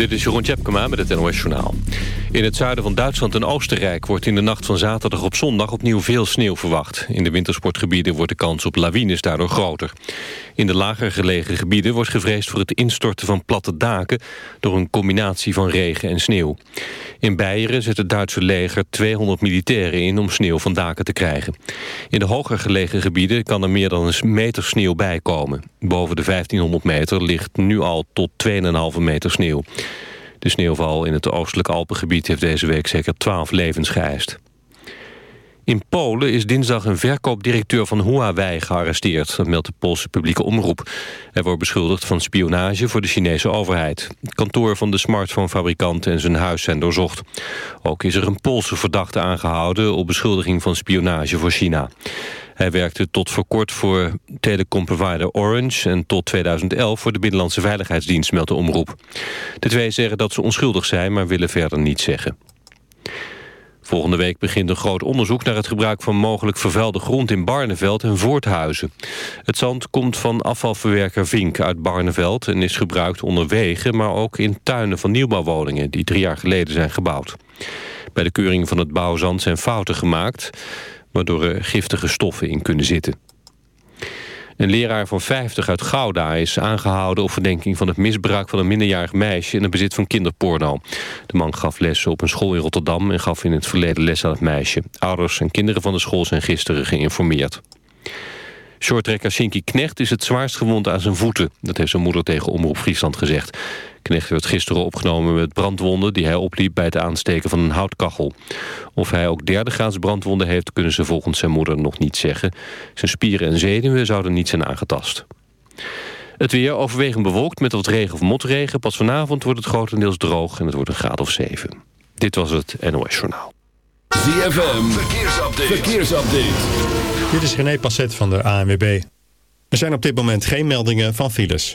Dit is Jeroen Tjepkema met het NOS Journaal. In het zuiden van Duitsland en Oostenrijk wordt in de nacht van zaterdag op zondag opnieuw veel sneeuw verwacht. In de wintersportgebieden wordt de kans op lawines daardoor groter. In de lager gelegen gebieden wordt gevreesd voor het instorten van platte daken door een combinatie van regen en sneeuw. In Beieren zet het Duitse leger 200 militairen in om sneeuw van daken te krijgen. In de hoger gelegen gebieden kan er meer dan een meter sneeuw bij komen. Boven de 1500 meter ligt nu al tot 2,5 meter sneeuw. De sneeuwval in het oostelijke Alpengebied heeft deze week zeker 12 levens geëist. In Polen is dinsdag een verkoopdirecteur van Huawei gearresteerd. Dat meldt de Poolse publieke omroep. Hij wordt beschuldigd van spionage voor de Chinese overheid. Het kantoor van de smartphonefabrikant en zijn huis zijn doorzocht. Ook is er een Poolse verdachte aangehouden... op beschuldiging van spionage voor China. Hij werkte tot voor kort voor telecomprovider Orange... en tot 2011 voor de Binnenlandse Veiligheidsdienst, met de omroep. De twee zeggen dat ze onschuldig zijn, maar willen verder niets zeggen. Volgende week begint een groot onderzoek naar het gebruik van mogelijk vervuilde grond in Barneveld en Voorthuizen. Het zand komt van afvalverwerker Vink uit Barneveld en is gebruikt onder wegen, maar ook in tuinen van nieuwbouwwoningen die drie jaar geleden zijn gebouwd. Bij de keuring van het bouwzand zijn fouten gemaakt waardoor er giftige stoffen in kunnen zitten. Een leraar van 50 uit Gouda is aangehouden op verdenking van het misbruik van een minderjarig meisje in het bezit van kinderporno. De man gaf lessen op een school in Rotterdam en gaf in het verleden les aan het meisje. Ouders en kinderen van de school zijn gisteren geïnformeerd. Shortrekker Sinky Knecht is het zwaarst gewond aan zijn voeten. Dat heeft zijn moeder tegen Omroep Friesland gezegd. Knecht werd gisteren opgenomen met brandwonden... die hij opliep bij het aansteken van een houtkachel. Of hij ook derde graads brandwonden heeft... kunnen ze volgens zijn moeder nog niet zeggen. Zijn spieren en zenuwen zouden niet zijn aangetast. Het weer overwegend bewolkt met wat regen of motregen. Pas vanavond wordt het grotendeels droog en het wordt een graad of 7. Dit was het NOS Journaal. ZFM, verkeersupdate. verkeersupdate. Dit is René Passet van de ANWB. Er zijn op dit moment geen meldingen van files.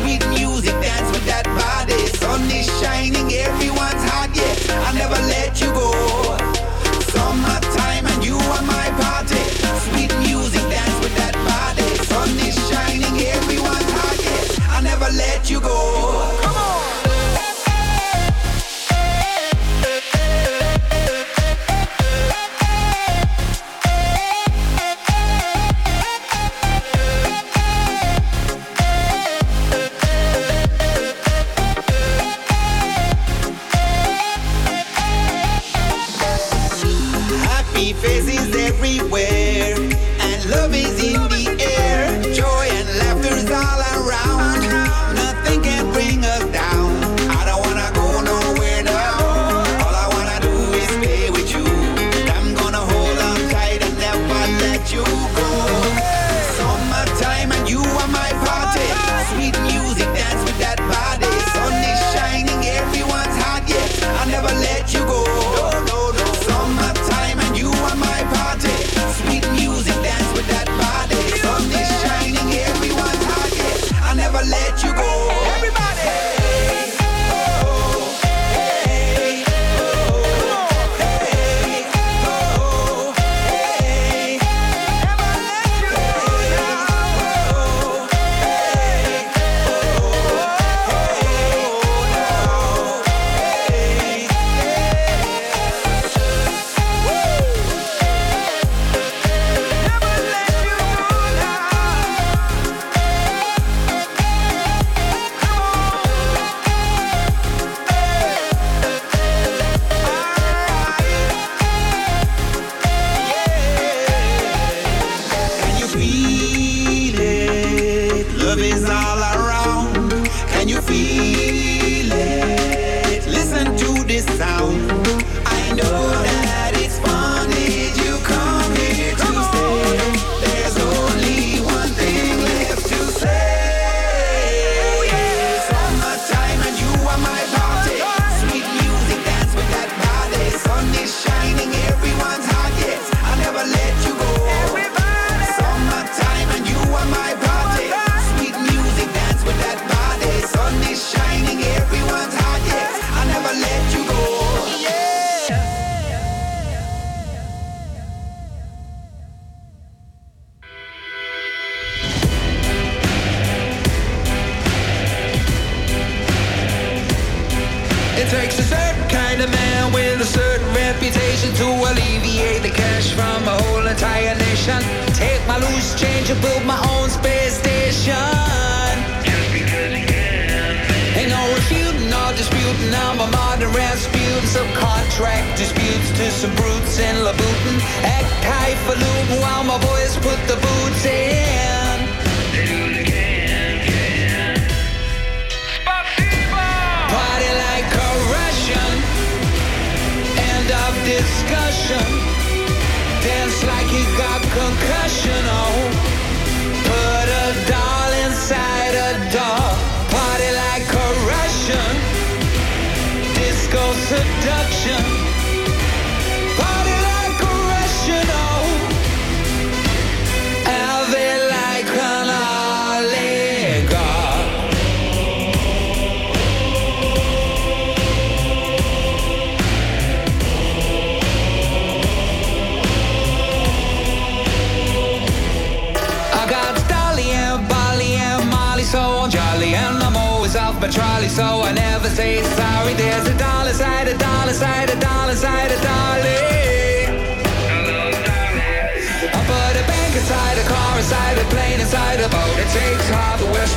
sweet music.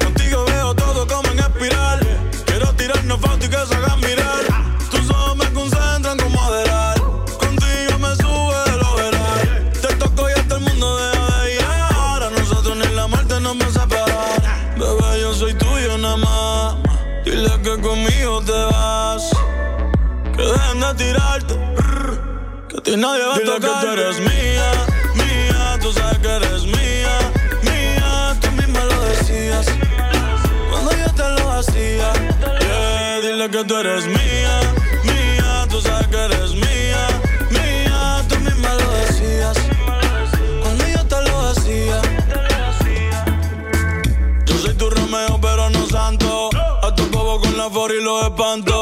Contigo veo todo como en espiral. Quiero tirarnos fotos y que se hagan mirar. Tus ojos me concentran como adelar. Contigo me sube el lo Te toco y hasta el mundo de ahí Ahora nosotros ni la muerte nos va a separar. Bebé, yo soy tuyo nada más. Dile que conmigo te vas. Que dejen de tirarte. Que a ti nadie va a que eres mío que tú eres mía, mía, tú sabes que eres mía, mía, tú misma lo decías. Conmigo te lo hacía yo soy tu Romeo, pero no santo. A tu pavo con la for y lo espanto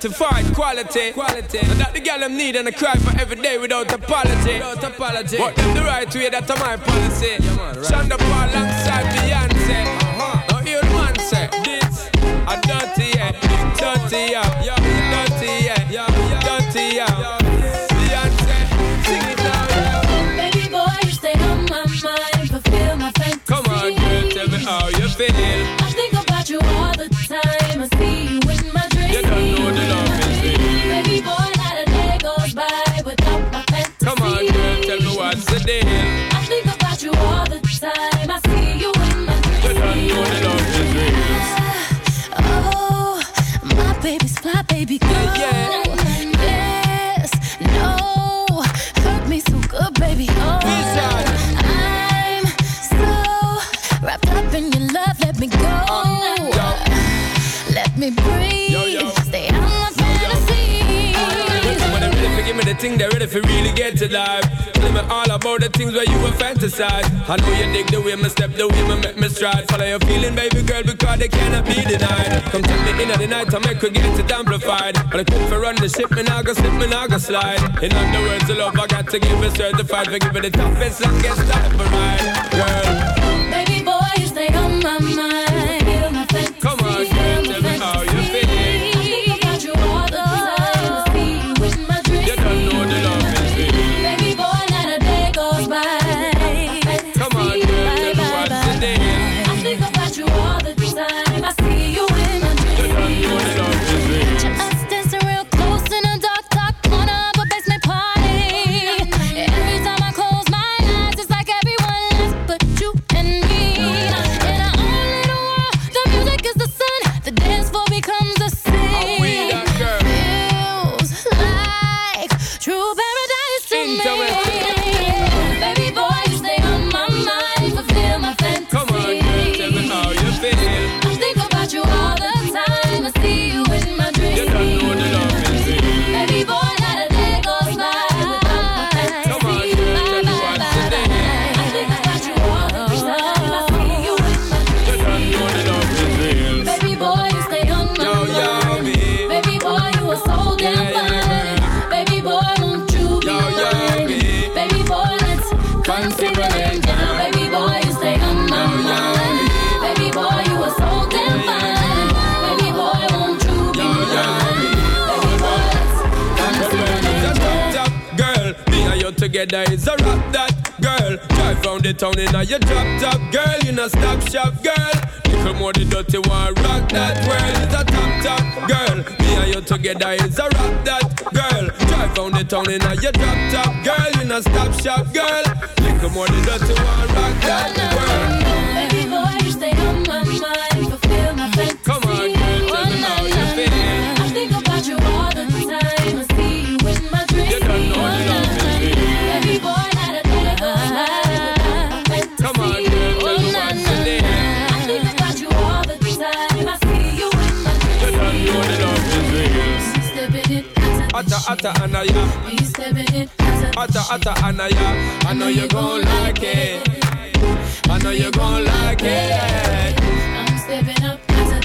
certified quality. quality. And that the girl them need and I cry for every day without apology. Without apology. But them the right way, that's my policy. Yeah, man, right. Shonda Paul alongside Beyonce. Uh-huh. Now you man say this, I dirty yeah, dirty yeah, yeah, dirty yeah, dirty yeah. Beyonce, sing it now, Baby boy, you stay on my mind, fulfill my fantasy. Come on, girl, tell me how you feeling. if you really get to life. Tell me all about the things where you were fantasize. I know you dig the way my step, the way me make me stride. Follow your feeling, baby girl, because they cannot be denied. Come to me in the night, I make her get it amplified. But I could for run the ship, and I go slip, and I go slide. In other words, the love I got to give it certified. For giving the toughest, longest time for mine, girl. hotter anaya. We stepping anaya. I know you gon' like it. I know you gon' like it. I'm stepping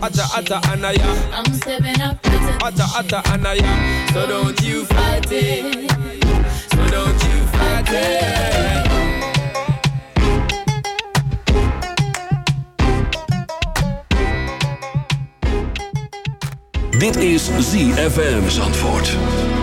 Atta atta anaya, I'm stepping up. Atta atta anaya, so don't you fight it, so don't you fight it. Dit is ZFM Zandvoort.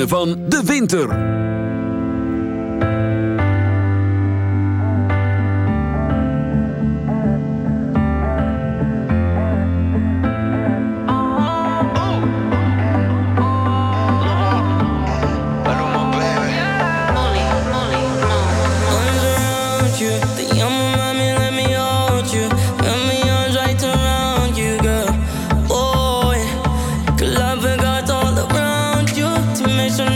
van de winter.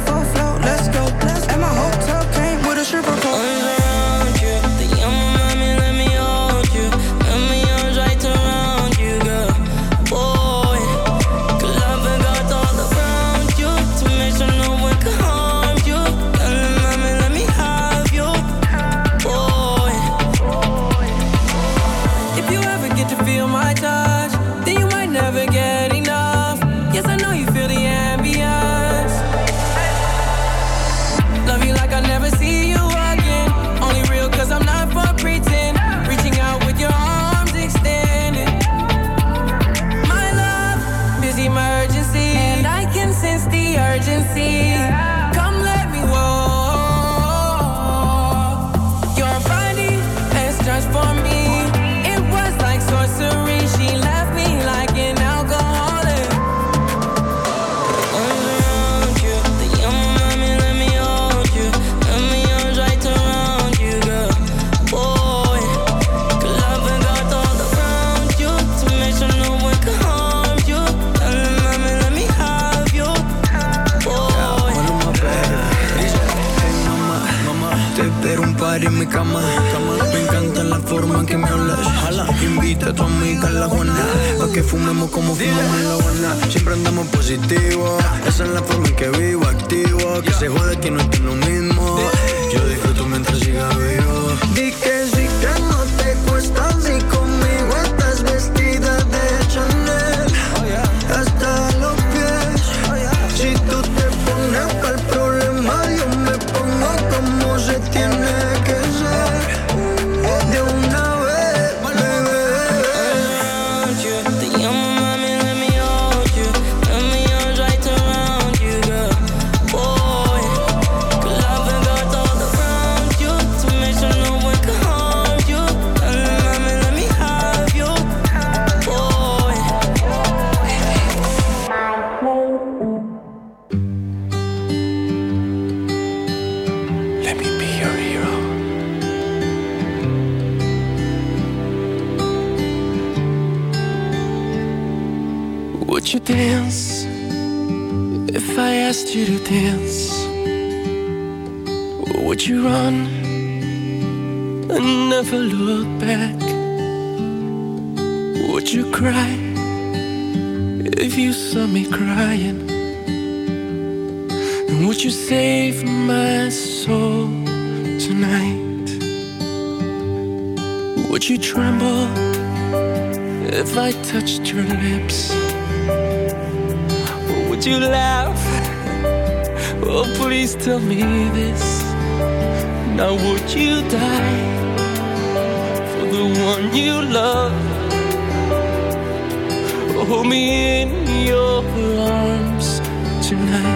before que invita a tu amiga a la Juana. que fumemos como fumamos en la guana Siempre andamos positivo. Esa es la forma en que vivo, activo. Que se jode que no esté lo mismo. Yo disfruto mientras siga vivo. I touched your lips? would you laugh? Oh, please tell me this. Now, would you die for the one you love? hold me in your arms tonight.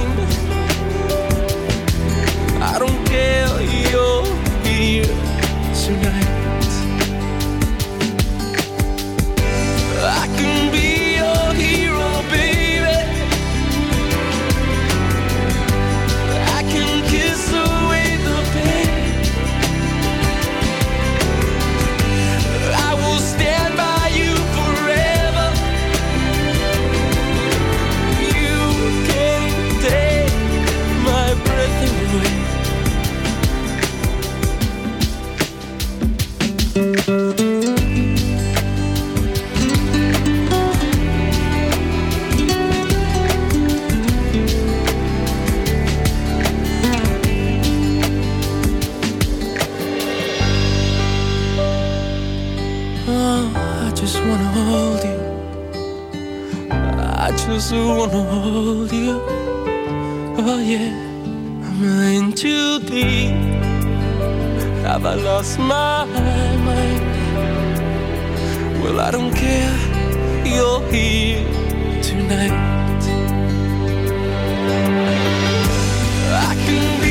lost my mind. Well, I don't care, you're here tonight. I can be.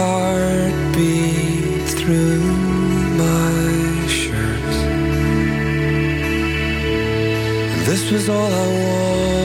heartbeat through my shirt. This was all I wanted.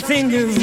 something you've